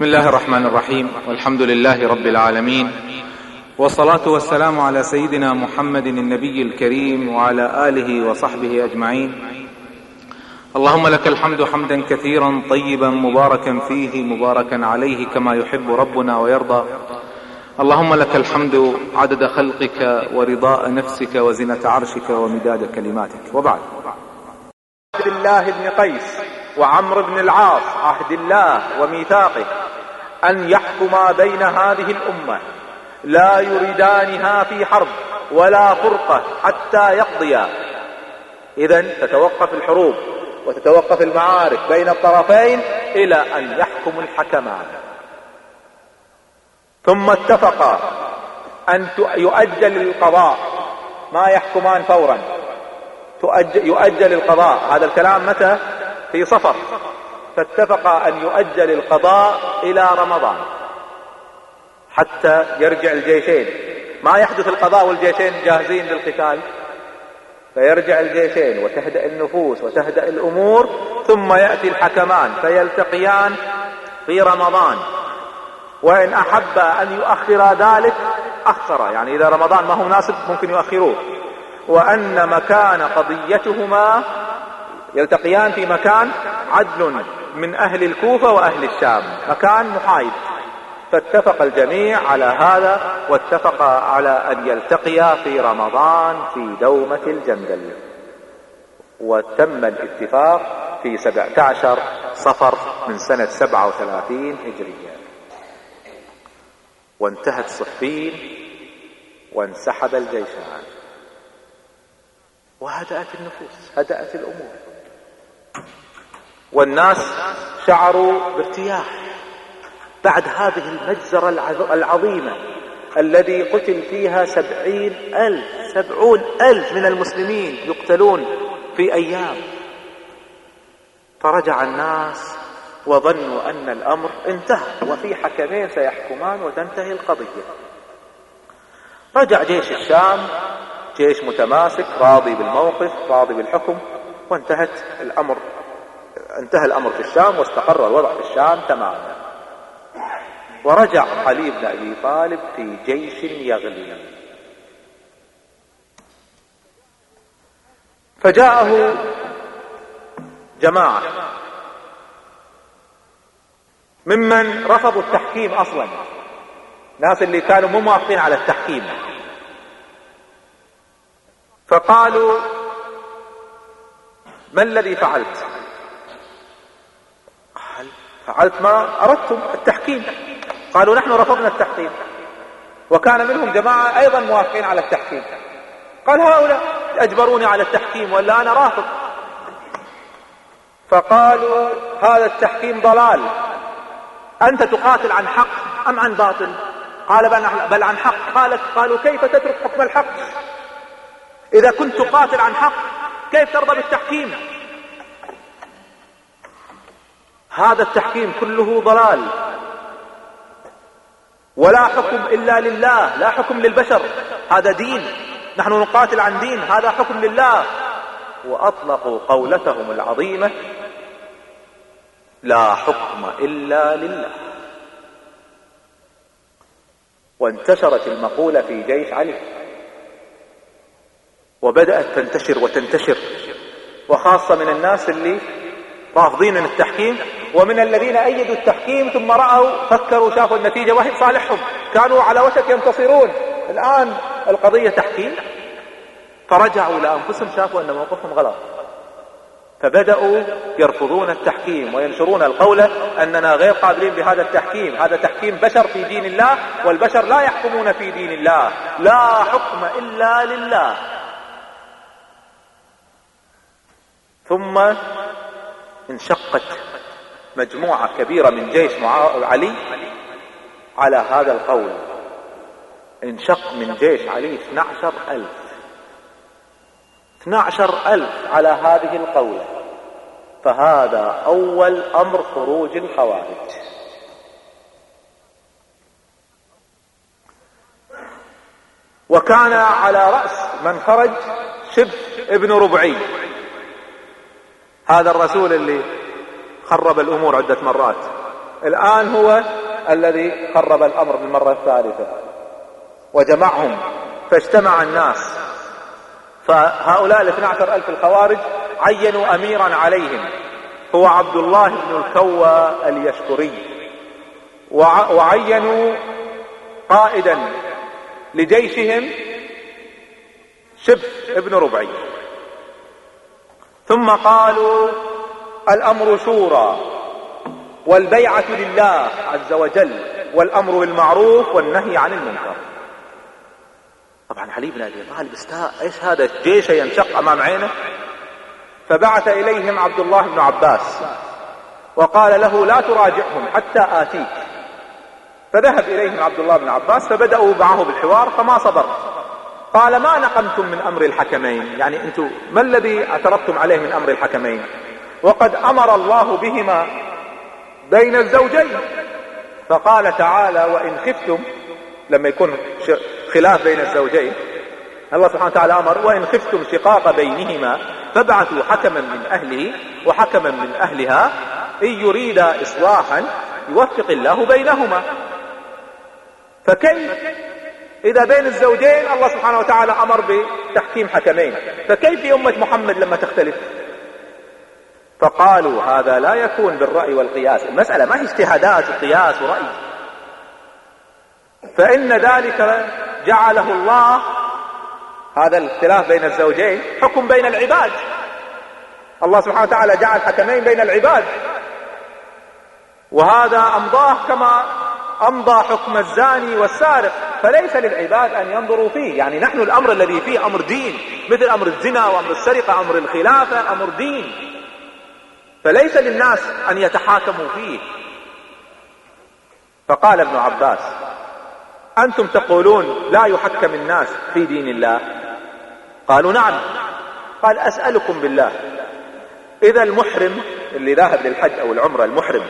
بسم الله الرحمن الرحيم. والحمد لله رب العالمين. والصلاة والسلام على سيدنا محمد النبي الكريم وعلى آله وصحبه أجمعين. اللهم لك الحمد حمدا كثيرا طيبا مباركا فيه مباركا عليه كما يحب ربنا ويرضى. اللهم لك الحمد عدد خلقك ورضاء نفسك وزنة عرشك ومداد كلماتك. وبعد. عبد الله بن قيس. وعمرو بن العاص عهد الله وميثاقه أن يحكما بين هذه الأمة. لا يريدانها في حرب ولا فرقة حتى يقضيا. اذا تتوقف الحروب وتتوقف المعارك بين الطرفين إلى أن يحكم الحكمان ثم اتفقا أن يؤجل القضاء ما يحكمان فورا. يؤجل القضاء هذا الكلام متى؟ في صفر. فاتفق أن يؤجل القضاء إلى رمضان. حتى يرجع الجيشين. ما يحدث القضاء والجيشين جاهزين للقتال. فيرجع الجيشين وتهدأ النفوس وتهدأ الأمور ثم يأتي الحكمان فيلتقيان في رمضان. وإن أحب أن يؤخر ذلك اخر يعني إذا رمضان ما هو مناسب ممكن يؤخروه. وأن مكان قضيتهما يلتقيان في مكان عدل من أهل الكوفة وأهل الشام مكان محايد. فاتفق الجميع على هذا واتفق على أن يلتقيا في رمضان في دومة الجندل. وتم الاتفاق في سبعة عشر صفر من سنة سبعة وثلاثين هجرية. وانتهت صفين وانسحب الجيشان وهدأت النفوس هدأت الأمور. والناس شعروا بارتياح بعد هذه المجزرة العظيمة الذي قتل فيها سبعين ألف سبعون ألف من المسلمين يقتلون في أيام. فرجع الناس وظنوا أن الأمر انتهى وفي حكمين سيحكمان وتنتهي القضية. رجع جيش الشام جيش متماسك راضي بالموقف راضي بالحكم وانتهت الأمر. انتهى الأمر في الشام واستقر الوضع في الشام تماما. ورجع علي بن أبي طالب في جيش يغلي. فجاءه جماعة ممن رفضوا التحكيم أصلا. ناس اللي كانوا مو موافقين على التحكيم. فقالوا ما الذي فعلت؟ فعلت ما أردتم التحكيم. قالوا نحن رفضنا التحكيم. وكان منهم جماعة أيضا موافقين على التحكيم. قال هؤلاء أجبروني على التحكيم ولا أنا رافض. فقالوا هذا التحكيم ضلال. أنت تقاتل عن حق أم عن باطل؟ قال بل عن حق. قالت قالوا كيف تترك حكم الحق؟ إذا كنت تقاتل عن حق كيف ترضى بالتحكيم؟ هذا التحكيم كله ضلال. ولا حكم إلا لله لا حكم للبشر. هذا دين. نحن نقاتل عن دين هذا حكم لله. وأطلقوا قولتهم العظيمة لا حكم إلا لله. وانتشرت المقولة في جيش علي. وبدأت تنتشر وتنتشر. وخاصة من الناس اللي رافضين التحكيم ومن الذين أيدوا التحكيم ثم رأوا فكروا شافوا النتيجة وهي صالحهم كانوا على وشك ينتصرون. الآن القضية تحكيم. فرجعوا لأنفسهم شافوا أن موقفهم غلط. فبدأوا يرفضون التحكيم وينشرون القول أننا غير قابلين بهذا التحكيم. هذا تحكيم بشر في دين الله والبشر لا يحكمون في دين الله. لا حكم إلا لله. ثم انشقت مجموعة كبيرة من جيش علي على هذا القول. انشق من جيش علي 12 ألف. 12 ألف على هذه القولة فهذا أول أمر خروج الخوارج. وكان على رأس من خرج شبه ابن ربعي. هذا الرسول اللي خرب الأمور عدة مرات. الآن هو الذي خرب الأمر بالمرة الثالثة. وجمعهم فاجتمع الناس. فهؤلاء الاثنى عشر ألف الخوارج عينوا أميرا عليهم. هو عبد الله بن الكوى اليشكري. وعينوا قائدا لجيشهم شبث ابن ربعي. ثم قالوا الأمر شورى والبيعة لله عز وجل والأمر بالمعروف والنهي عن المنكر. طبعا علي بن أبي طالب استاء إيش هذا جيش ينشق أمام عينه؟ فبعث إليهم عبد الله بن عباس وقال له لا تراجعهم حتى آتيك. فذهب إليهم عبد الله بن عباس فبدأوا معه بالحوار فما صبر. قال ما نقمتم من أمر الحكمين. يعني أنتم ما الذي اعترضتم عليه من أمر الحكمين؟ وقد أمر الله بهما بين الزوجين. فقال تعالى وإن خفتم لما يكون خلاف بين الزوجين الله سبحانه وتعالى أمر وإن خفتم شقاق بينهما فابعثوا حكما من أهله وحكما من أهلها إن يريدا إصلاحا يوفق الله بينهما. فكيف إذا بين الزوجين الله سبحانه وتعالى أمر بتحكيم حكمين. فكيف أمة محمد لما تختلف؟ فقالوا هذا لا يكون بالرأي والقياس. المسألة ما هي اجتهادات وقياس ورأي. فإن ذلك جعله الله هذا الاختلاف بين الزوجين حكم بين العباد. الله سبحانه وتعالى جعل حكمين بين العباد. وهذا أمضاه كما أمضى حكم الزاني والسارق. فليس للعباد أن ينظروا فيه. يعني نحن الأمر الذي فيه أمر دين مثل أمر الزنا وأمر السرقة أمر الخلافة أمر دين. فليس للناس أن يتحاكموا فيه. فقال ابن عباس أنتم تقولون لا يحكم الناس في دين الله؟ قالوا نعم. قال أسألكم بالله. إذا المحرم اللي ذاهب للحج أو العمرة المحرم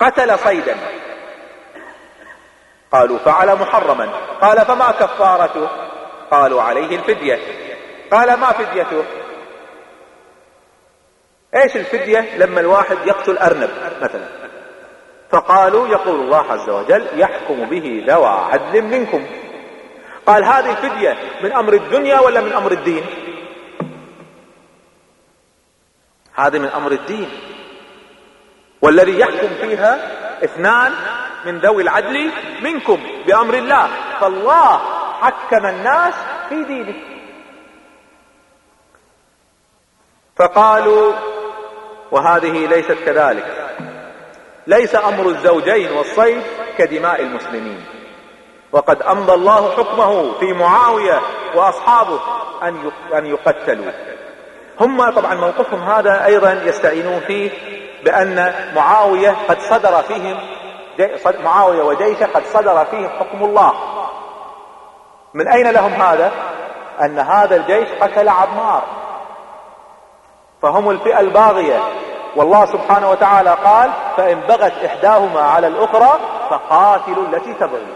قتل صيدا. قالوا فعل محرما. قال فما كفارته؟ قالوا عليه الفدية. قال ما فديته؟ إيش الفدية؟ لما الواحد يقتل أرنب مثلا. فقالوا يقول الله عز وجل يحكم به ذوى عدل منكم. قال هذه الفدية من أمر الدنيا ولا من أمر الدين؟ هذه من أمر الدين. والذي يحكم فيها اثنان من ذوي العدل منكم بأمر الله. فالله حكم الناس في دينه. فقالوا وهذه ليست كذلك. ليس أمر الزوجين والصيد كدماء المسلمين. وقد أمضى الله حكمه في معاوية وأصحابه أن أن يقتلوا. هم طبعا موقفهم هذا أيضا يستعينون فيه بأن معاوية قد صدر فيهم معاوية وجيشه قد صدر فيهم حكم الله. من أين لهم هذا؟ أن هذا الجيش قتل عمار. فهم الفئة الباغية. والله سبحانه وتعالى قال فإن بغت إحداهما على الأخرى فقاتلوا التي تبغي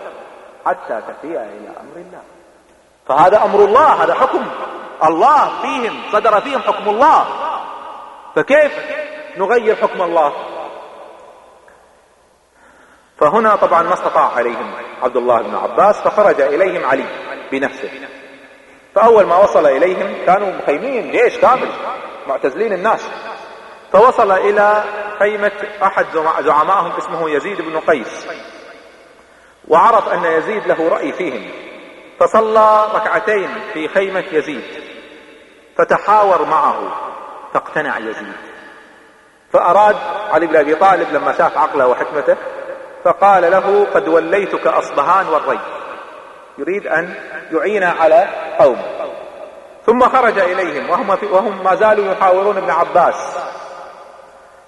حتى تفيء إلى أمر الله. فهذا أمر الله هذا حكم الله فيهم صدر فيهم حكم الله. فكيف نغير حكم الله؟ فهنا طبعا ما استطاع عليهم عبد الله بن عباس فخرج إليهم علي بنفسه. فأول ما وصل إليهم كانوا مخيمين جيش كامل معتزلين الناس. فوصل إلى خيمة أحد زعمائهم اسمه يزيد بن قيس. وعرف أن يزيد له رأي فيهم. فصلى ركعتين في خيمة يزيد. فتحاور معه فاقتنع يزيد. فأراد علي بن أبي طالب لما شاف عقله وحكمته فقال له قد وليتك أصبهان والري يريد أن يعين على قوم. ثم خرج إليهم وهم, في وهم ما زالوا يحاورون ابن عباس.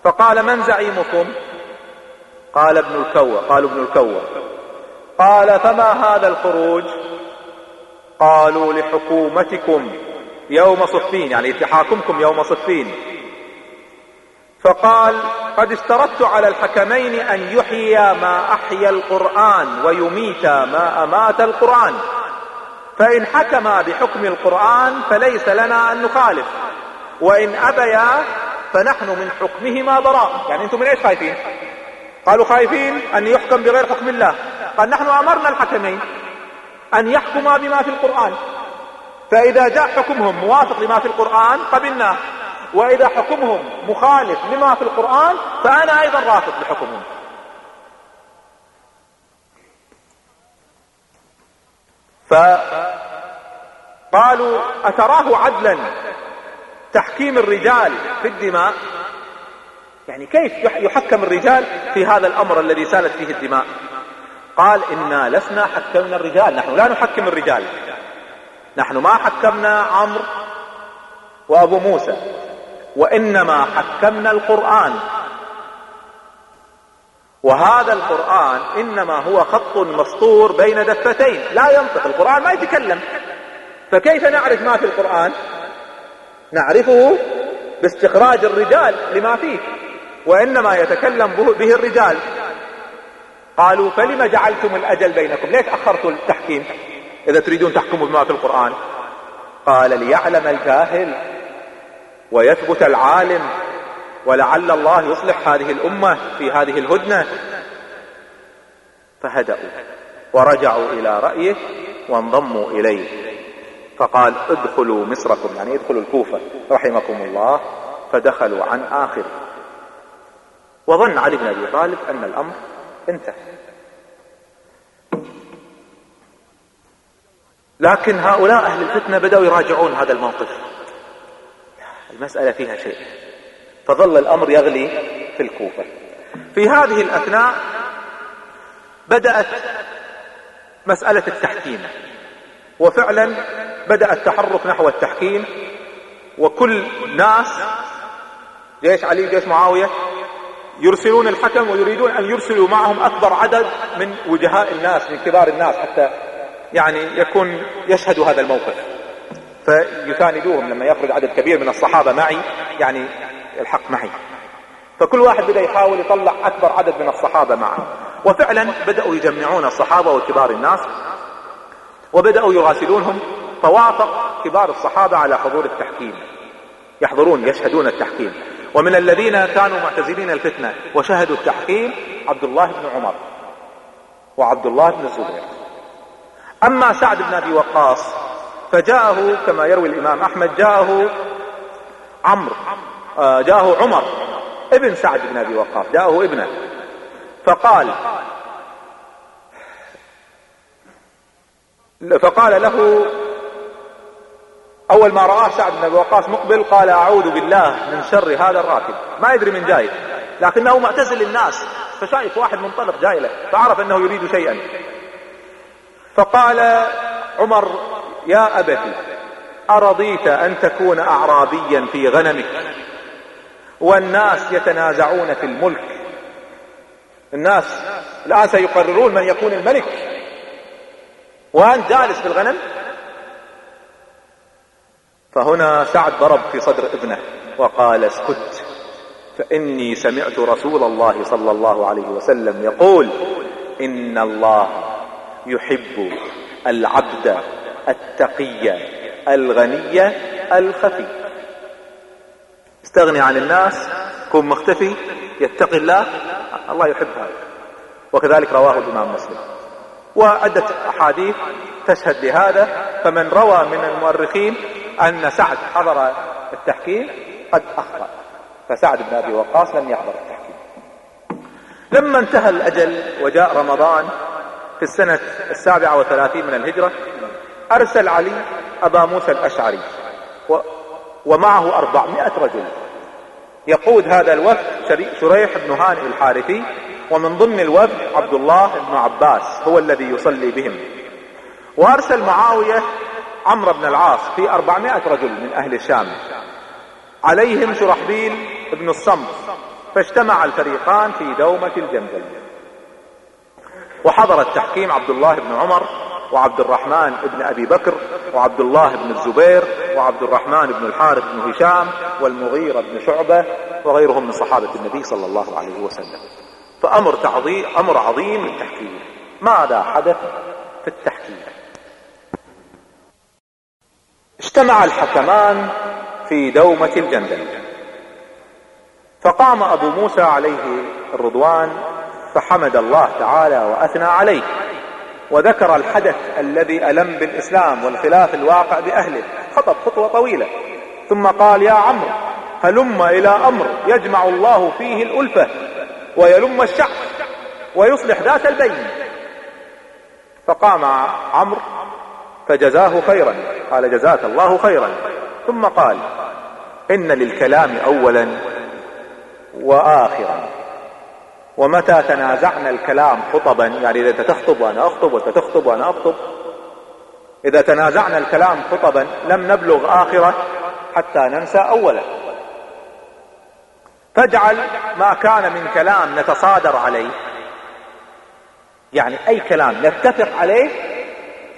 فقال من زعيمكم؟ قال ابن الكوى قالوا ابن الكوى قال فما هذا الخروج؟ قالوا لحكومتكم يوم صفين يعني لتحاكمكم يوم صفين. فقال قد اشترطت على الحكمين أن يحييا ما أحيا القرآن ويميتا ما أمات القرآن. فإن حكما بحكم القرآن فليس لنا أن نخالف. وإن أبيا فنحن من حكمهما براء. يعني أنتم من إيش خايفين؟ قالوا خايفين أن يحكم بغير حكم الله. قال نحن أمرنا الحكمين أن يحكما بما في القرآن. فإذا جاء حكمهم موافق لما في القرآن قبلناه وإذا حكمهم مخالف لما في القرآن فأنا أيضا رافض لحكمهم. فقالوا أتراه عدلا تحكيم الرجال في الدماء؟ يعني كيف يحكم الرجال في هذا الأمر الذي سالت فيه الدماء؟ قال إنا لسنا حكمنا الرجال نحن لا نحكم الرجال. نحن ما حكمنا عمرو وأبو موسى. وإنما حكمنا القرآن. وهذا القرآن إنما هو خط مسطور بين دفتين لا ينطق القرآن ما يتكلم. فكيف نعرف ما في القرآن؟ نعرفه باستخراج الرجال لما فيه وإنما يتكلم به الرجال. قالوا فلم جعلتم الأجل بينكم؟ ليش أخرتوا التحكيم؟ إذا تريدون تحكموا بما في القرآن. قال ليعلم الجاهل ويثبت العالم ولعل الله يصلح هذه الأمة في هذه الهدنة. فهدأوا ورجعوا إلى رأيه وانضموا إليه. فقال ادخلوا مصركم يعني ادخلوا الكوفة رحمكم الله فدخلوا عن آخر. وظن علي بن أبي طالب أن الأمر انتهى. لكن هؤلاء أهل الفتنة بدأوا يراجعون هذا الموقف. المسألة فيها شيء. فظل الأمر يغلي في الكوفة. في هذه الأثناء بدأت مسألة التحكيم. وفعلا بدأ التحرك نحو التحكيم وكل ناس جيش علي جيش معاوية يرسلون الحكم ويريدون أن يرسلوا معهم أكبر عدد من وجهاء الناس من كبار الناس حتى يعني يكون يشهدوا هذا الموقف. فيساندوهم لما يخرج عدد كبير من الصحابة معي يعني الحق معي. فكل واحد بدأ يحاول يطلع أكبر عدد من الصحابة معه. وفعلا بدأوا يجمعون الصحابة وكبار الناس وبدأوا يراسلونهم فوافق كبار الصحابة على حضور التحكيم. يحضرون يشهدون التحكيم. ومن الذين كانوا معتزلين الفتنة وشهدوا التحكيم عبد الله بن عمر وعبد الله بن الزبير أما سعد بن أبي وقاص فجاءه كما يروي الإمام أحمد جاءه عمرو آه، جاءه عمر ابن سعد بن أبي وقاص جاءه ابنه. فقال فقال له أول ما رآه سعد بن أبي وقاص مقبل قال أعوذ بالله من شر هذا الراكب. ما يدري من جاي لكنه معتزل الناس فشايف واحد منطلق جاي له فعرف أنه يريد شيئا. فقال عمر يا ابتي أرضيت أن تكون اعرابيا في غنمك؟ والناس يتنازعون في الملك. الناس الآن سيقررون من يكون الملك. وأنت جالس في الغنم؟ فهنا سعد ضرب في صدر ابنه وقال اسكت فإني سمعت رسول الله صلى الله عليه وسلم يقول إن الله يحب العبد التقي الغني الخفي استغني عن الناس كن مختفي يتقي الله الله يحب هذا وكذلك رواه الإمام مسلم. وعدة أحاديث تشهد لهذا فمن روى من المؤرخين أن سعد حضر التحكيم قد أخطأ. فسعد بن أبي وقاص لم يحضر التحكيم. لما انتهى الأجل وجاء رمضان في السنة السابعة وثلاثين من الهجرة أرسل علي أبا موسى الأشعري ومعه أربعمائة رجل. يقود هذا الوفد شريح بن هانئ الحارثي ومن ضمن الوفد عبد الله بن عباس هو الذي يصلي بهم. وأرسل معاوية عمرو بن العاص في أربعمائة رجل من أهل الشام. عليهم شرحبيل بن الصمت فاجتمع الفريقان في دومة الجندل. وحضر التحكيم عبد الله بن عمر وعبد الرحمن بن أبي بكر وعبد الله بن الزبير وعبد الرحمن بن الحارث بن هشام والمغيرة بن شعبة وغيرهم من صحابة النبي صلى الله عليه وسلم. فأمر تعظيم أمر عظيم للتحكيم. ماذا حدث في التحكيم؟ اجتمع الحكمان في دومة الجندل. فقام أبو موسى عليه الرضوان فحمد الله تعالى وأثنى عليه. وذكر الحدث الذي ألم بالإسلام والخلاف الواقع بأهله خطب خطوة طويلة. ثم قال يا عمرو هلم إلى أمر يجمع الله فيه الألفة ويلم الشعب ويصلح ذات البين. فقام عمرو فجزاه خيرا قال جزاك الله خيرا. ثم قال إن للكلام اولا واخرا. ومتى تنازعنا الكلام خطبا؟ يعني إذا تخطب وأنا أخطب وأنت تخطب وأنا أخطب. إذا تنازعنا الكلام خطبا لم نبلغ اخره حتى ننسى اولا. فاجعل ما كان من كلام نتصادر عليه. يعني أي كلام نتفق عليه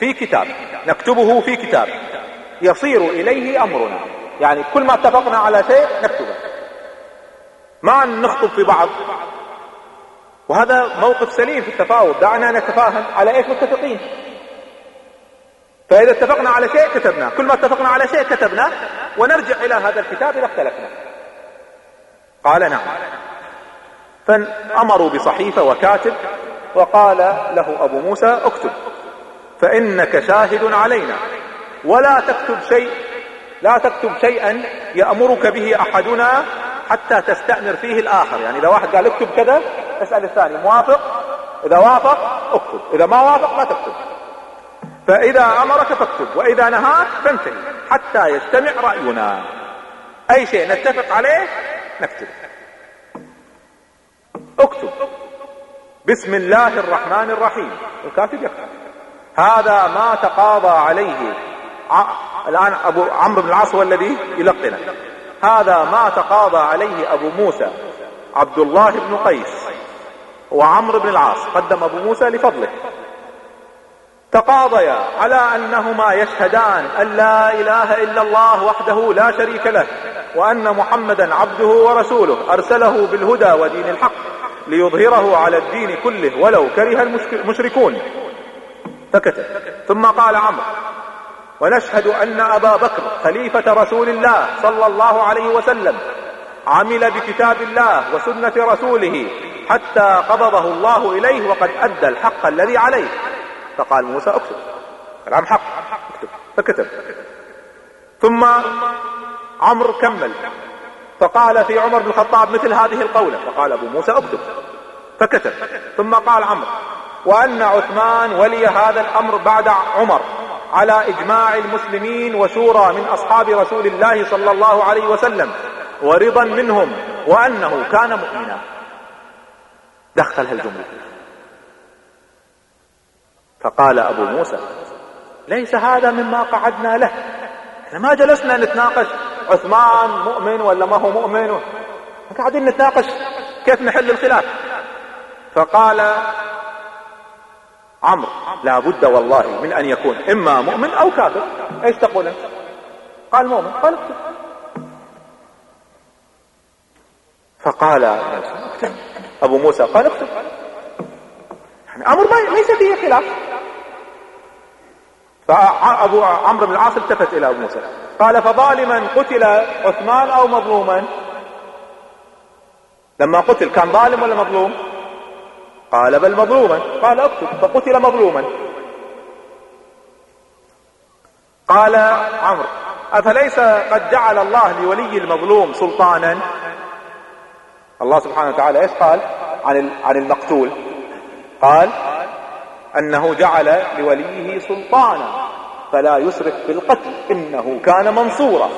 في كتاب نكتبه في كتاب. يصير إليه أمرنا. يعني كل ما اتفقنا على شيء نكتبه. ما نخطب في بعض. وهذا موقف سليم في التفاوض. دعنا نتفاهم على إيش متفقين. فإذا اتفقنا على شيء كتبناه كل ما اتفقنا على شيء كتبناه ونرجع إلى هذا الكتاب اذا اختلفنا. قال نعم. فامروا بصحيفة وكاتب وقال له أبو موسى اكتب. فإنك شاهد علينا. ولا تكتب شيء لا تكتب شيئا يأمرك به أحدنا حتى تستأمر فيه الآخر. يعني إذا واحد قال اكتب كذا اسأل الثاني. موافق؟ إذا وافق اكتب. إذا ما وافق لا تكتب. فإذا أمرك فاكتب. وإذا نهاك فانتهي. حتى يجتمع رأينا. أي شيء نتفق عليه نكتب. اكتب. بسم الله الرحمن الرحيم. الكاتب يكتب هذا ما تقاضى عليه. الآن أبو عمرو بن العاص هو الذي يلقنه. هذا ما تقاضى عليه أبو موسى عبد الله بن قيس. وعمرو بن العاص قدم أبو موسى لفضله. تقاضيا على أنهما يشهدان أن لا إله إلا الله وحده لا شريك له وأن محمدا عبده ورسوله أرسله بالهدى ودين الحق ليظهره على الدين كله ولو كره المشركون. فكتب. ثم قال عمرو ونشهد أن أبا بكر خليفة رسول الله صلى الله عليه وسلم عمل بكتاب الله وسنة رسوله حتى قبضه الله إليه وقد أدى الحق الذي عليه. فقال موسى اكتب. كلام حق. اكتب. فكتب. ثم عمرو كمل. فقال في عمر بن الخطاب مثل هذه القولة. فقال أبو موسى اكتب. فكتب. ثم قال عمرو وأن عثمان ولي هذا الأمر بعد عمر على إجماع المسلمين وشورى من أصحاب رسول الله صلى الله عليه وسلم ورضا منهم وأنه كان مؤمنا. دخل هالجملة. فقال أبو موسى ليس هذا مما قعدنا له. إحنا ما جلسنا نتناقش عثمان مؤمن ولا ما هو مؤمن؟ قاعدين نتناقش كيف نحل الخلاف. فقال عمرو لا بد والله من أن يكون إما مؤمن أو كافر. إيش تقول انت قال مؤمن. قال فقال أبو موسى قال اكتب. يعني أمر ليس فيه خلاف. فأبو عمرو بن العاص التفت إلى أبو موسى. قال فظالما قتل عثمان أو مظلوما. لما قتل كان ظالم ولا مظلوم؟ قال بل مظلوما. قال اكتب. فقتل مظلوما. قال عمرو أفليس قد جعل الله لولي المظلوم سلطانا؟ الله سبحانه وتعالى إيش قال؟ عن عن المقتول. قال أنه جعل لوليه سلطانا فلا يسرف في القتل إنه كان منصورا.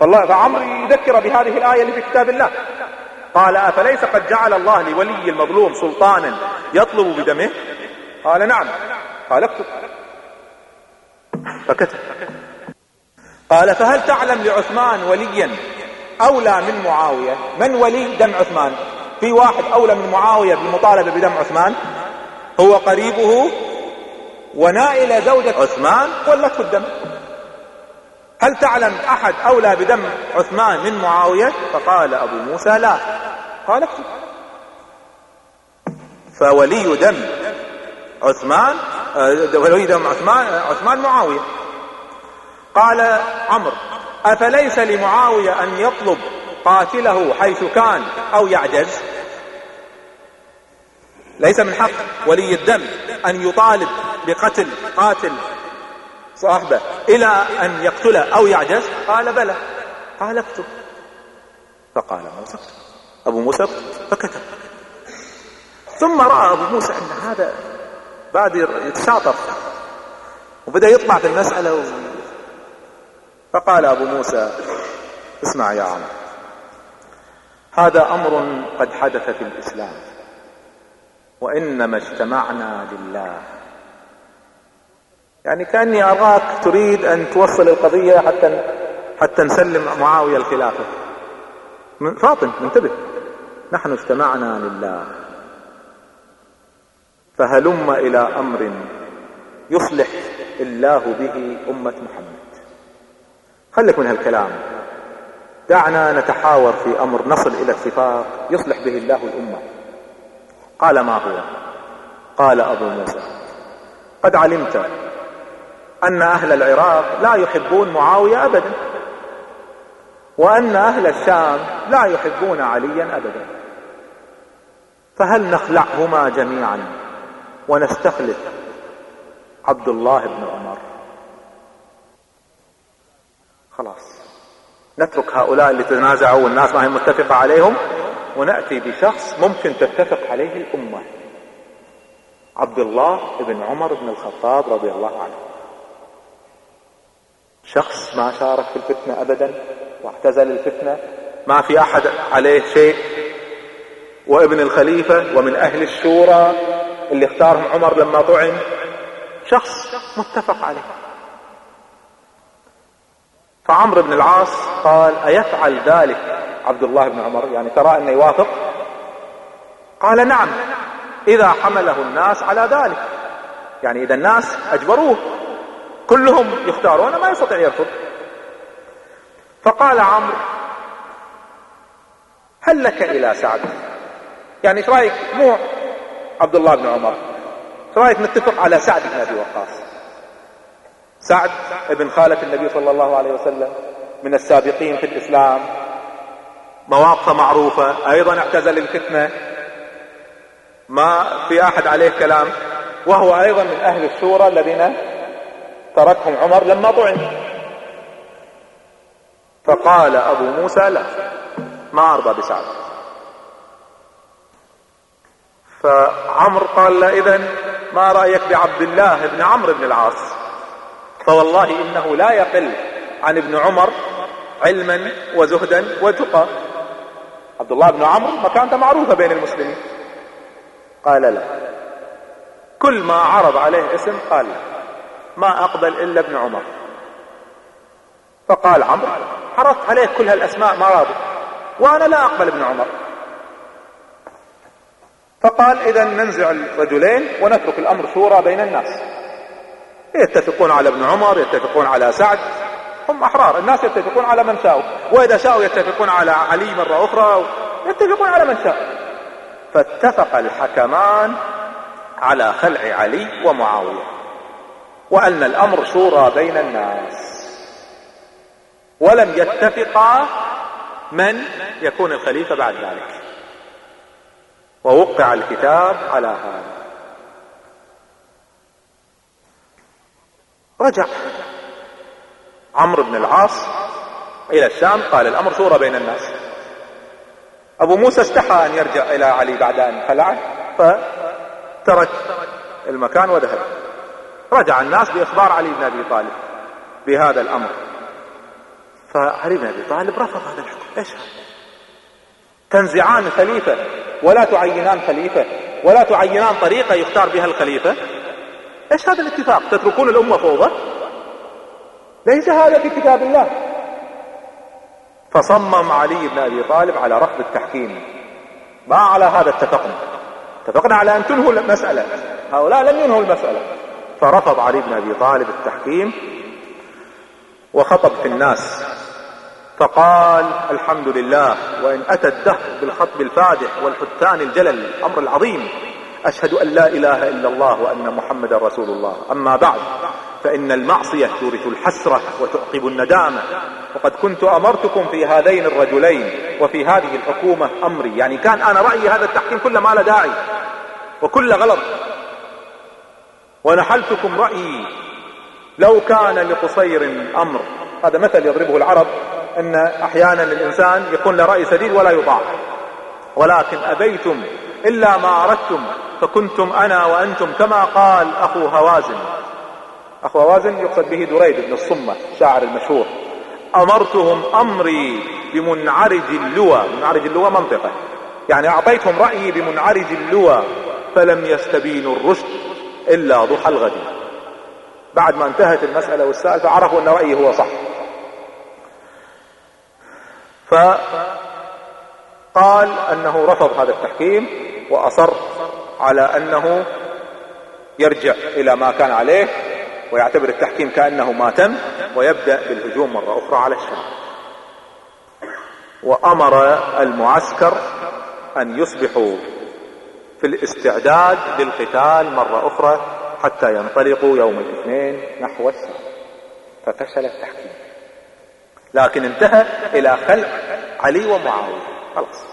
فالله فعمرو يذكر بهذه الآية اللي في كتاب الله. قال أفليس قد جعل الله لولي المظلوم سلطانا يطلب بدمه؟ قال نعم. قال اكتب. فكتب. قال فهل تعلم لعثمان وليا أولى من معاوية؟ من ولي دم عثمان؟ في واحد أولى من معاوية بالمطالبة بدم عثمان هو قريبه ونائل زوجة عثمان ولته الدم. هل تعلم أحد أولى بدم عثمان من معاوية؟ فقال أبو موسى لا. قال اكتب. فولي دم عثمان آه، ولي دم عثمان عثمان معاوية. قال عمرو أفليس لمعاوية أن يطلب قاتله حيث كان أو يعجز. ليس من حق ولي الدم أن يطالب بقتل قاتل صاحبه إلى أن يقتله أو يعجز. قال بلى. قال اكتب فقال موسى أبو موسى فكتب. ثم رأى أبو موسى أن هذا بادر يتشاطر وبدأ يطمع في المسألة و... فقال أبو موسى اسمع يا عم هذا أمر قد حدث في الإسلام وإنما اجتمعنا لله. يعني كأني أراك تريد أن توصل القضية حتى حتى نسلم معاوية الخلافة. فاطم انتبه. نحن اجتمعنا لله. فهلم إلى أمر يصلح الله به أمة محمد. خلك من هالكلام. دعنا نتحاور في أمر نصل إلى اتفاق يصلح به الله الأمة. قال ما هو؟ قال أبو موسى قد علمت أن أهل العراق لا يحبون معاوية ابدا وأن أهل الشام لا يحبون عليا ابدا. فهل نخلعهما جميعا ونستخلف عبد الله بن عمر؟ خلاص. نترك هؤلاء اللي تنازعوا والناس ما هي متفقة عليهم ونأتي بشخص ممكن تتفق عليه الأمة. عبد الله بن عمر بن الخطاب رضي الله عنه. شخص ما شارك في الفتنة أبدا واعتزل الفتنة ما في أحد عليه شيء. وابن الخليفة ومن أهل الشورى اللي اختارهم عمر لما طعن شخص متفق عليه. فعمرو بن العاص قال أيفعل ذلك؟ عبد الله بن عمر يعني ترى أنه يوافق. قال نعم إذا حمله الناس على ذلك. يعني إذا الناس أجبروه كلهم يختارون ما يستطيع يرفض. فقال عمرو هل لك إلى سعد؟ يعني إيش رأيك؟ مو عبد الله بن عمر. إيش رأيك نتفق على سعد بن أبي وقاص؟ سعد ابن خالة النبي صلى الله عليه وسلم من السابقين في الإسلام. مواقفه معروفة. أيضا اعتزل الفتنة. ما في أحد عليه كلام. وهو أيضا من أهل الشورى الذين تركهم عمر لما طعن. فقال أبو موسى لا ما أرضى بسعد. فعمر قال له اذا ما رأيك بعبد الله بن عمرو بن العاص؟ فوالله إنه لا يقل عن ابن عمر علما وزهدا وتقى. عبد الله بن عمرو مكانته معروفة بين المسلمين. قال لا. كل ما عرض عليه اسم قال لا. ما أقبل إلا ابن عمر. فقال عمرو عرضت عليه كل هالأسماء ما راضي. وأنا لا أقبل ابن عمر. فقال اذا ننزع الرجلين ونترك الأمر شورى بين الناس. يتفقون على ابن عمر يتفقون على سعد. هم أحرار الناس يتفقون على من شاءوا. وإذا شاءوا يتفقون على علي مرة أخرى يتفقون على من شاء فاتفق الحكمان على خلع علي ومعاوية. وأن الأمر شورى بين الناس. ولم يتفقا من يكون الخليفة بعد ذلك. ووقع الكتاب على هذا. رجع. عمرو بن العاص إلى الشام قال الأمر شورى بين الناس. أبو موسى استحى أن يرجع إلى علي بعد أن خلعه فترك المكان وذهب. رجع الناس بإخبار علي بن أبي طالب بهذا الأمر. فعلي بن أبي طالب رفض هذا الحكم. إيش هذا؟ تنزعان خليفة ولا تعينان خليفة ولا تعينان طريقة يختار بها الخليفة. إيش هذا الاتفاق؟ تتركون الأمة فوضى؟ ليس هذا في كتاب الله. فصمم علي بن أبي طالب على رفض التحكيم. ما على هذا اتفقنا. اتفقنا على أن تنهوا المسألة. هؤلاء لم ينهوا المسألة. فرفض علي بن أبي طالب التحكيم وخطب في الناس. فقال الحمد لله وإن أتى الدهر بالخطب الفادح والحتان الجلل الامر العظيم. أشهد أن لا إله إلا الله وأن محمدا رسول الله. أما بعد فإن المعصية تورث الحسرة وتعقب الندامة. وقد كنت أمرتكم في هذين الرجلين وفي هذه الحكومة أمري. يعني كان أنا رأيي هذا التحكيم كله ما له داعي وكل غلط. ونحلتكم رأيي لو كان لقصير أمر. هذا مثل يضربه العرب إن أحيانا الإنسان يكون له رأي سديد ولا يطاع. ولكن أبيتم إلا ما أردتم. فكنتم أنا وأنتم كما قال أخو هوازن. أخو هوازن يقصد به دريد بن الصمة الشاعر المشهور. أمرتهم أمري بمنعرج اللوى. منعرج اللوى منطقة. يعني أعطيتهم رأيي بمنعرج اللوى فلم يستبينوا الرشد إلا ضحى الغد. بعد ما انتهت المسألة والسائل فعرفوا أن رأيي هو صح. فقال أنه رفض هذا التحكيم وأصر على أنه يرجع إلى ما كان عليه ويعتبر التحكيم كأنه ما تم ويبدأ بالهجوم مرة أخرى على الشام وأمر المعسكر أن يصبحوا في الاستعداد للقتال مرة أخرى حتى ينطلقوا يوم الاثنين نحو السام ففشل التحكيم. لكن انتهى إلى خلع علي ومعاوية. خلاص.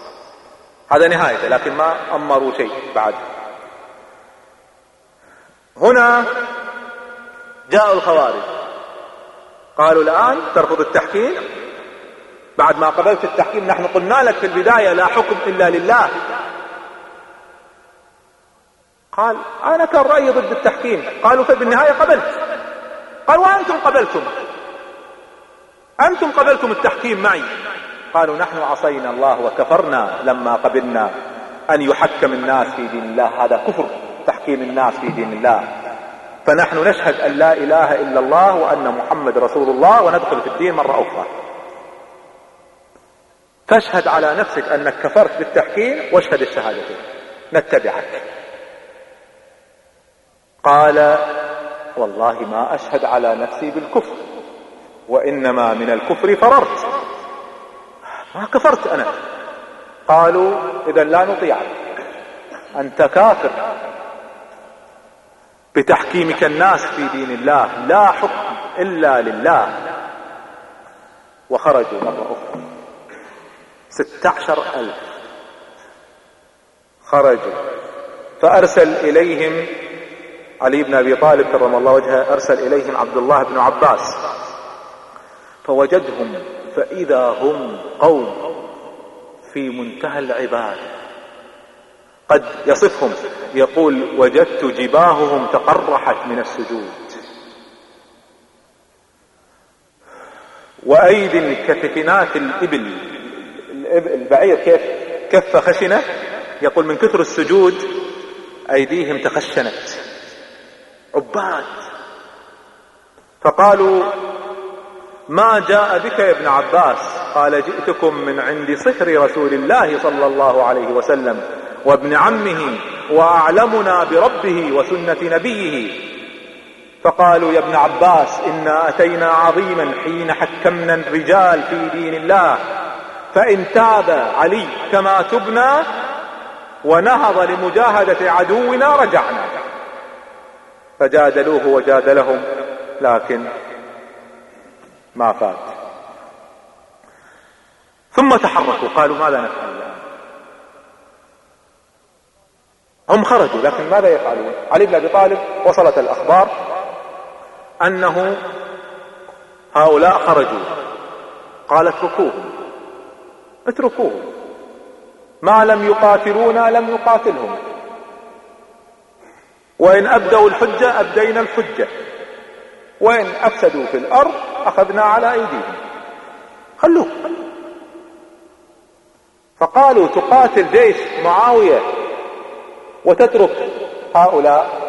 هذا نهايته لكن ما أمروا شيء بعد. هنا جاءوا الخوارج. قالوا الآن ترفض التحكيم. بعد ما قبلت التحكيم نحن قلنا لك في البداية لا حكم إلا لله. قال أنا كان رأيي ضد التحكيم. قالوا فبالنهاية قبلت. قال وأنتم قبلتم. أنتم قبلتم التحكيم معي. قالوا نحن عصينا الله وكفرنا لما قبلنا أن يحكم الناس في دين الله. هذا كفر. تحكيم الناس في دين الله. فنحن نشهد أن لا إله إلا الله وأن محمد رسول الله وندخل في الدين مرة أخرى. تشهد على نفسك أنك كفرت بالتحكيم واشهد الشهادتين نتبعك. قال والله ما أشهد على نفسي بالكفر وإنما من الكفر فررت. ما كفرت أنا. قالوا اذا لا نطيعك. أنت كافر. بتحكيمك الناس في دين الله لا حكم إلا لله. وخرجوا مرة أخرى. ستة عشر ألف. خرجوا. فأرسل إليهم علي بن أبي طالب كرم الله وجهه أرسل إليهم عبد الله بن عباس. فوجدهم فإذا هم قوم في منتهى العبادة. قد يصفهم. يقول وجدت جباههم تقرحت من السجود. وايدي كتفنات الإبل. البعير كيف؟ كفة خشنة. يقول من كثر السجود أيديهم تخشنت. عباد. فقالوا ما جاء بك يا ابن عباس؟ قال جئتكم من عند صهر رسول الله صلى الله عليه وسلم. وابن عمه وأعلمنا بربه وسنة نبيه. فقالوا يا ابن عباس إنا أتينا عظيما حين حكمنا الرجال في دين الله. فإن تاب علي كما تبنا ونهض لمجاهدة عدونا رجعنا. فجادلوه وجادلهم لكن ما فات. ثم تحركوا قالوا ماذا نفعل؟ الان هم خرجوا لكن ماذا يفعلون؟ علي بن أبي طالب وصلت الأخبار أنه هؤلاء خرجوا. قال اتركوهم. اتركوهم. ما لم يقاتلونا لم نقاتلهم وإن ابدوا الحجة أبدينا الحجة. وإن أفسدوا في الأرض أخذنا على أيديهم. خلوه فقالوا تقاتل جيش معاوية وتترك هؤلاء.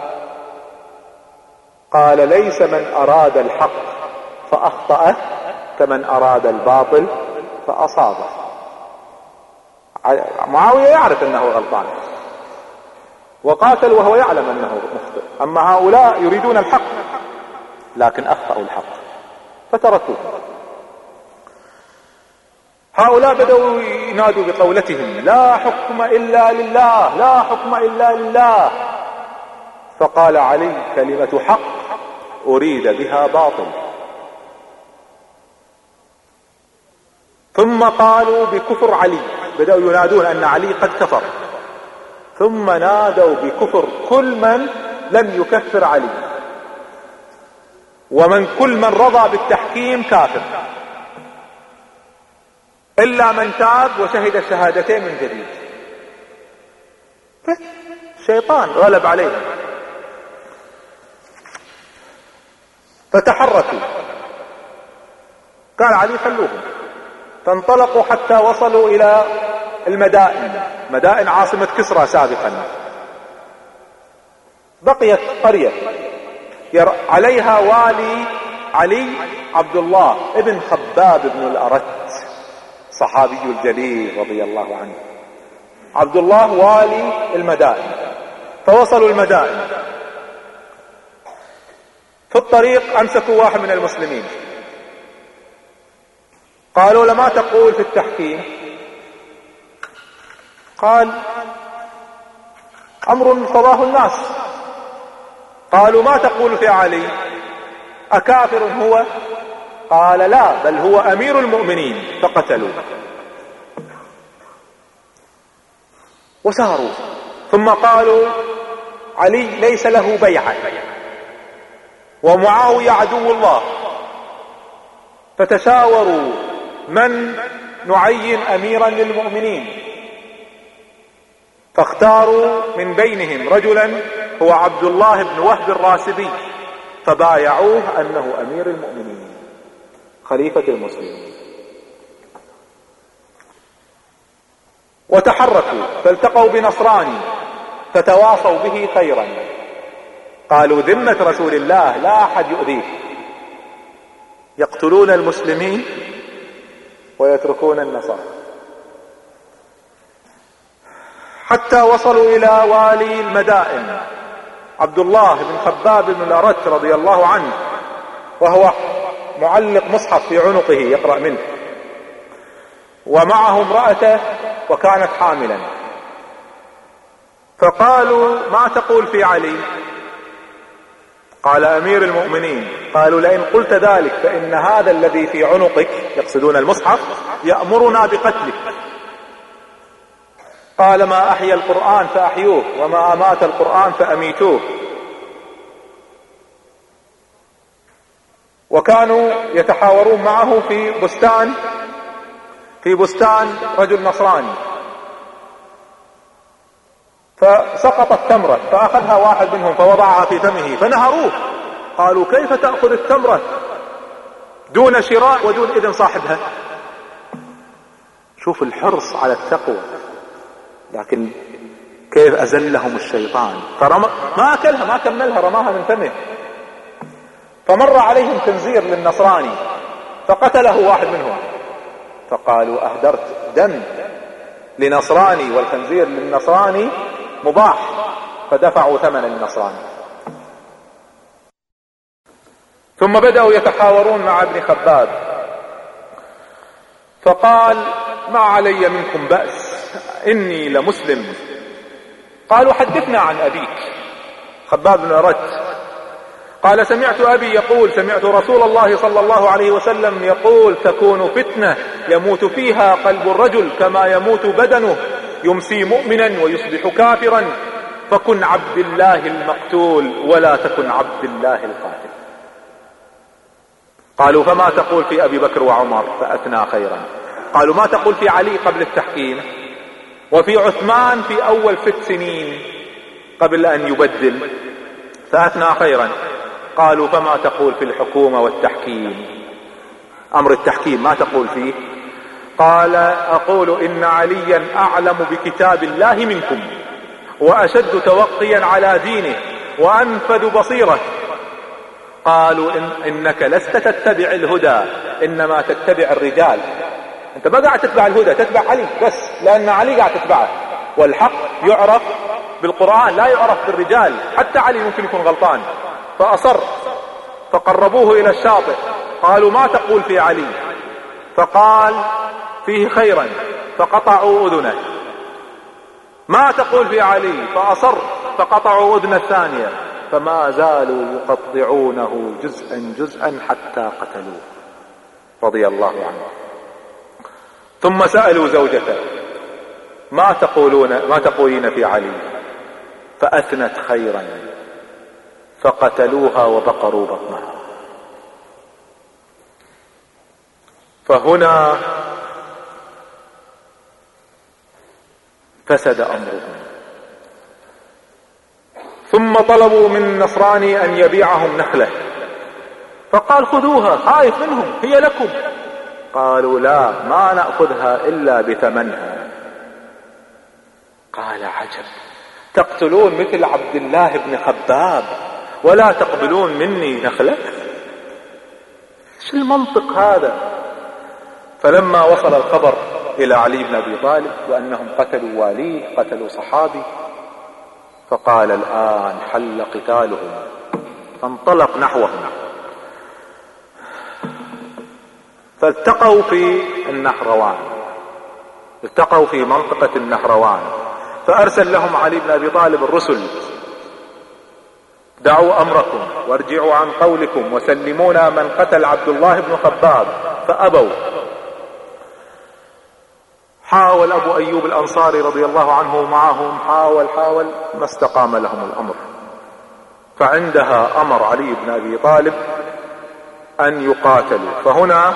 قال ليس من أراد الحق فاخطأه كمن أراد الباطل فأصابه. معاوية يعرف إنه غلطان. وقاتل وهو يعلم إنه مخطئ. أما هؤلاء يريدون الحق لكن أخطأوا الحق فتركوه. هؤلاء بدأوا ينادوا بقولتهم لا حكم إلا لله لا حكم إلا لله. فقال علي كلمة حق أريد بها باطل. ثم قالوا بكفر علي بدأوا ينادون أن علي قد كفر. ثم نادوا بكفر كل من لم يكفر علي. ومن كل من رضى بالتحكيم كافر. إلا من تاب وشهد الشهادتين من جديد. الشيطان غلب عليهم فتحركوا. قال علي خلوهم. فانطلقوا حتى وصلوا إلى المدائن. مدائن عاصمة كسرى سابقا. بقيت قرية. عليها والي علي عبد الله ابن خباب بن الأرت. صحابي الجليل رضي الله عنه. عبد الله والي المدائن. فوصلوا المدائن. في الطريق أمسكوا واحد من المسلمين. قالوا لما تقول في التحكيم؟ قال أمر قضاه الناس. قالوا ما تقول في علي أكافر هو؟ قال لا بل هو أمير المؤمنين فقتلوه. وساروا. ثم قالوا علي ليس له بيعه ومعاوية عدو الله. فتشاوروا من نعين أميرا للمؤمنين. فاختاروا من بينهم رجلا هو عبد الله بن وهب الراسبي فبايعوه أنه أمير المؤمنين. خليفة المسلمين وتحركوا فالتقوا بنصراني فتواصوا به خيرا. قالوا ذمة رسول الله لا أحد يؤذيه. يقتلون المسلمين ويتركون النصارى. حتى وصلوا إلى والي المدائن. عبد الله بن خباب بن الأرت رضي الله عنه وهو معلق مصحف في عنقه يقرأ منه. ومعه امرأته وكانت حاملا. فقالوا ما تقول في علي؟ قال أمير المؤمنين قالوا لئن قلت ذلك فإن هذا الذي في عنقك يقصدون المصحف يأمرنا بقتلك قال ما أحيا القرآن فأحيوه وما أمات القرآن فأميتوه. وكانوا يتحاورون معه في بستان في بستان رجل نصراني. فسقطت تمرة فأخذها واحد منهم فوضعها في فمه فنهروه. قالوا كيف تأخذ التمرة دون شراء ودون إذن صاحبها؟ شوف الحرص على التقوى لكن كيف أزلهم الشيطان؟ فرمى ما أكلها ما كملها رماها من فمه. فمر عليهم خنزير للنصراني فقتله واحد منهم. فقالوا أهدرت دم لنصراني والخنزير للنصراني مباح فدفعوا ثمن النصراني ثم بدأوا يتحاورون مع ابن خباب. فقال ما علي منكم بأس إني لمسلم. قالوا حدثنا عن أبيك. خباب بن رد قال سمعت أبي يقول سمعت رسول الله صلى الله عليه وسلم يقول تكون فتنة يموت فيها قلب الرجل كما يموت بدنه. يمسي مؤمنا ويصبح كافرا. فكن عبد الله المقتول ولا تكن عبد الله القاتل. قالوا فما تقول في أبي بكر وعمر فأثنى خيرا. قالوا ما تقول في علي قبل التحكيم وفي عثمان في أول ست سنين قبل أن يبدل فأثنى خيرا. قالوا فما تقول في الحكومة والتحكيم؟ أمر التحكيم ما تقول فيه؟ قال أقول إن عليا أعلم بكتاب الله منكم وأشد توقيا على دينه وأنفذ بصيرة. قالوا إن إنك لست تتبع الهدى إنما تتبع الرجال. أنت ما قاعد تتبع الهدى تتبع علي بس لأن علي قاعد تتبعه. والحق يعرف بالقرآن لا يعرف بالرجال. حتى علي ممكن يكون غلطان. فأصر فقربوه إلى الشاطئ. قالوا ما تقول في علي؟ فقال فيه خيرا فقطعوا أذنه ما تقول في علي؟ فأصر فقطعوا أذن الثانية. فما زالوا يقطعونه جزءا جزءا حتى قتلوه. رضي الله عنه. ثم سألوا زوجته ما تقولون ما تقولين في علي؟ فأثنت خيرا. فقتلوها وبقروا بطنها. فهنا فسد أمرهم. ثم طلبوا من النصراني أن يبيعهم نخلة. فقال خذوها خايف منهم هي لكم. قالوا لا ما نأخذها إلا بثمنها. قال عجب. تقتلون مثل عبد الله بن خباب. ولا تقبلون مني نخلة؟ إيش المنطق هذا؟ فلما وصل الخبر إلى علي بن أبي طالب وأنهم قتلوا واليه قتلوا صحابي فقال الآن حل قتالهم. فانطلق نحوهم. فالتقوا في النهروان التقوا في منطقة النهروان فأرسل لهم علي بن أبي طالب الرسل دعوا أمركم وارجعوا عن قولكم وسلمونا من قتل عبد الله بن خباب فأبوا. حاول أبو أيوب الأنصاري رضي الله عنه معهم حاول حاول ما استقام لهم الأمر. فعندها أمر علي بن أبي طالب أن يقاتلوا. فهنا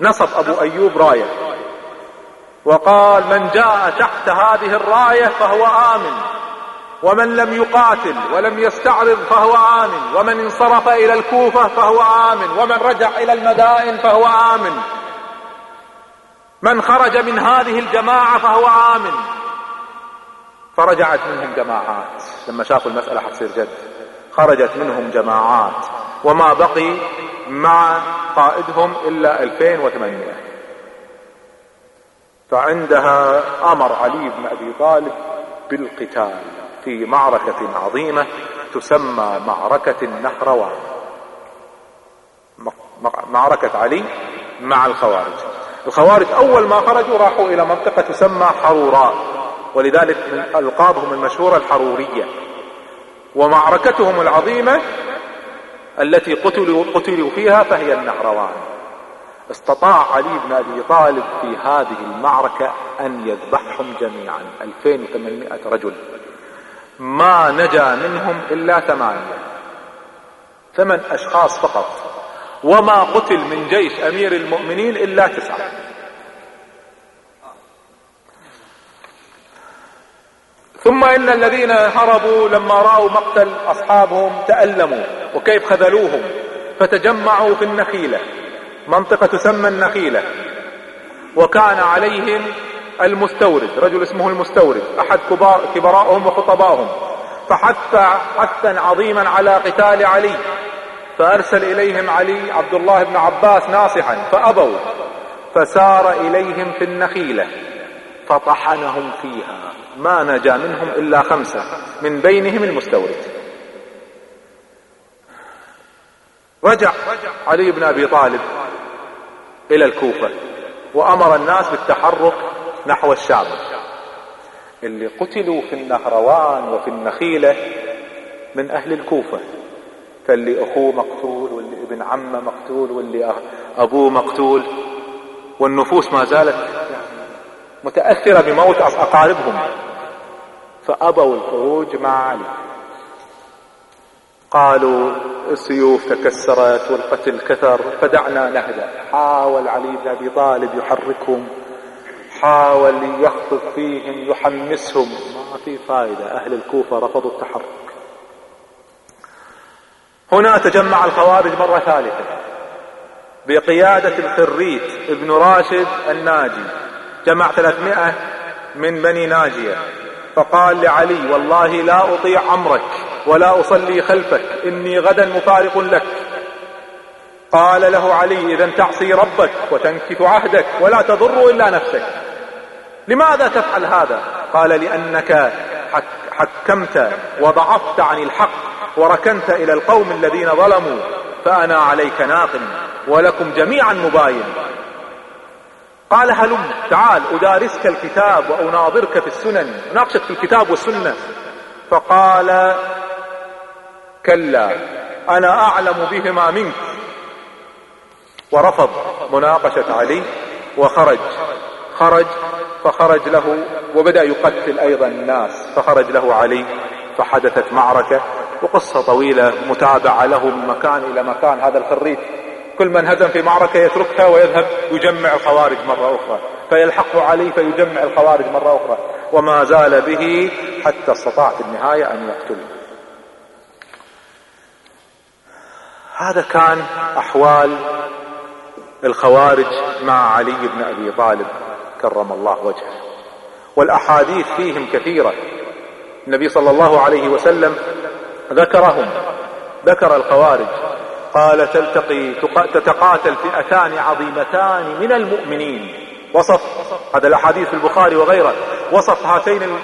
نصب أبو أيوب راية. وقال من جاء تحت هذه الراية فهو آمن. ومن لم يقاتل ولم يستعرض فهو آمن. ومن انصرف إلى الكوفة فهو آمن. ومن رجع إلى المدائن فهو آمن. من خرج من هذه الجماعة فهو آمن. فرجعت منهم جماعات. لما شافوا المسألة حتصير جد. خرجت منهم جماعات. وما بقي مع قائدهم إلا 2800 فعندها أمر علي بن أبي طالب بالقتال. في معركة عظيمة تسمى معركة النهروان معركة علي مع الخوارج. الخوارج أول ما خرجوا راحوا إلى منطقة تسمى حروراء ولذلك من ألقابهم المشهورة الحرورية. ومعركتهم العظيمة التي قتلوا, قتلوا فيها فهي النهروان استطاع علي بن أبي طالب في هذه المعركة أن يذبحهم جميعا 2800 رجل. ما نجا منهم إلا ثمانية. ثمان أشخاص فقط. وما قتل من جيش أمير المؤمنين إلا تسعة. ثم إن الذين هربوا لما رأوا مقتل أصحابهم تألموا وكيف خذلوهم فتجمعوا في النخيلة منطقة تسمى النخيلة. وكان عليهم المستورد رجل اسمه المستورد. أحد كبار كبراءهم وخطبائهم فحث حثا عظيما على قتال علي. فأرسل إليهم علي عبد الله بن عباس ناصحا فأبوا. فسار إليهم في النخيلة. فطحنهم فيها. ما نجا منهم إلا خمسة من بينهم المستورد. رجع علي بن أبي طالب إلى الكوفة وأمر الناس بالتحرك نحو الشام اللي قتلوا في النهروان وفي النخيلة من أهل الكوفة. فاللي أخوه مقتول واللي ابن عمه مقتول واللي أبوه مقتول. والنفوس ما زالت متأثرة بموت أقاربهم. فأبوا الخروج مع علي. قالوا السيوف تكسرت والقتل كثر فدعنا نهدأ. حاول علي بن ابي طالب يحركهم. حاول يخطف فيهم يحمسهم. ما في فائدة أهل الكوفة رفضوا التحرك. هنا تجمع الخوارج مرة ثالثة. بقيادة الخريت ابن راشد الناجي. جمع ثلاثمائة من بني ناجية. فقال لعلي والله لا أطيع أمرك ولا أصلي خلفك. إني غدا مفارق لك. قال له علي إذا تعصي ربك وتنكث عهدك ولا تضر إلا نفسك. لماذا تفعل هذا؟ قال لأنك حكمت وضعفت عن الحق وركنت إلى القوم الذين ظلموا فأنا عليك ناقم ولكم جميعا مباين. قال هلم تعال أدارسك الكتاب وأناظرك في السنن اناقشك في الكتاب والسنة. فقال كلا أنا أعلم بهما منك. ورفض مناقشة علي وخرج. خرج فخرج له وبدأ يقتل أيضا الناس. فخرج له علي فحدثت معركة وقصة طويلة متابعة له من مكان إلى مكان. هذا الخريج كل من هزم في معركة يتركها ويذهب يجمع الخوارج مرة أخرى. فيلحقه علي فيجمع الخوارج مرة أخرى. وما زال به حتى استطاع في النهاية أن يقتله. هذا كان أحوال الخوارج مع علي بن أبي طالب. كرم الله وجهه. والأحاديث فيهم كثيرة. النبي صلى الله عليه وسلم ذكرهم. ذكر الخوارج. قال تلتقي تتقاتل فئتان عظيمتان من المؤمنين. وصف هذا الأحاديث في البخاري وغيره. وصف هاتين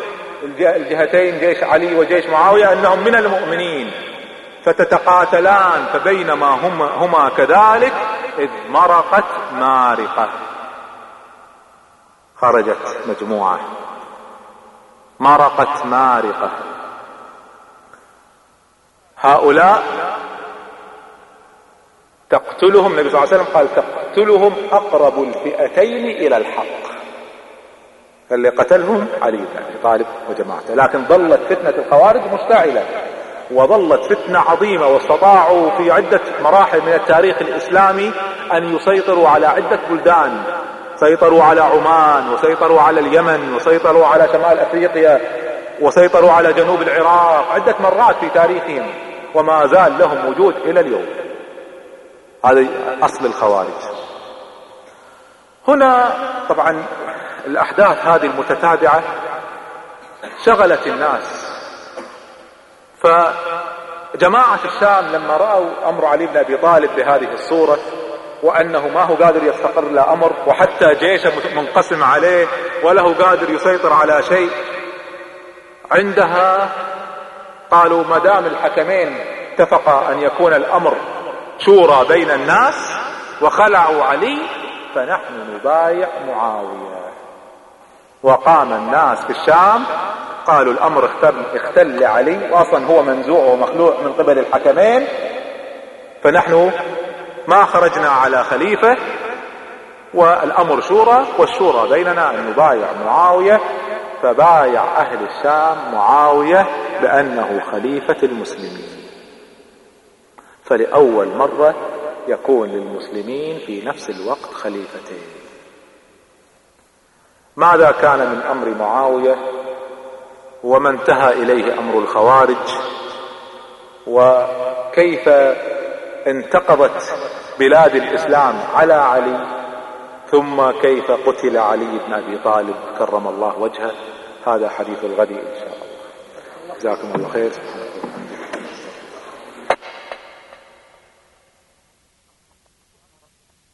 الجهتين جيش علي وجيش معاوية أنهم من المؤمنين. فتتقاتلان فبينما هما, كذلك إذ مرقت مارقة. خرجت مجموعة. مرقت مارقة. هؤلاء تقتلهم النبي صلى الله عليه وسلم قال تقتلهم أقرب الفئتين إلى الحق. اللي قتلهم علي بن أبي طالب وجماعته. لكن ظلت فتنة الخوارج مشتعلة. وظلت فتنة عظيمة واستطاعوا في عدة مراحل من التاريخ الإسلامي أن يسيطروا على عدة بلدان. سيطروا على عمان وسيطروا على اليمن وسيطروا على شمال أفريقيا وسيطروا على جنوب العراق عدة مرات في تاريخهم وما زال لهم وجود إلى اليوم. هذا أصل الخوارج. هنا طبعا الأحداث هذه المتتابعة شغلت الناس. فجماعة الشام لما رأوا أمر علي بن أبي طالب بهذه الصورة وأنه ما هو قادر يستقر له أمر وحتى جيشه منقسم عليه ولا هو قادر يسيطر على شيء. عندها قالوا ما دام الحكمين اتفقا أن يكون الأمر شورى بين الناس وخلعوا علي فنحن نبايع معاوية. وقام الناس في الشام قالوا الأمر اختل, اختل لعلي واصلا هو منزوع ومخلوع من قبل الحكمين فنحن ما خرجنا على خليفة والأمر شورى والشورى بيننا أن نبايع معاوية فبايع أهل الشام معاوية بأنه خليفة المسلمين. فلأول مرة يكون للمسلمين في نفس الوقت خليفتين. ماذا كان من أمر معاوية؟ وما انتهى إليه أمر الخوارج؟ وكيف انتقضت بلاد الإسلام على علي ثم كيف قتل علي بن أبي طالب؟ كرم الله وجهه. هذا حديث الغد إن شاء الله. جزاكم الله خير.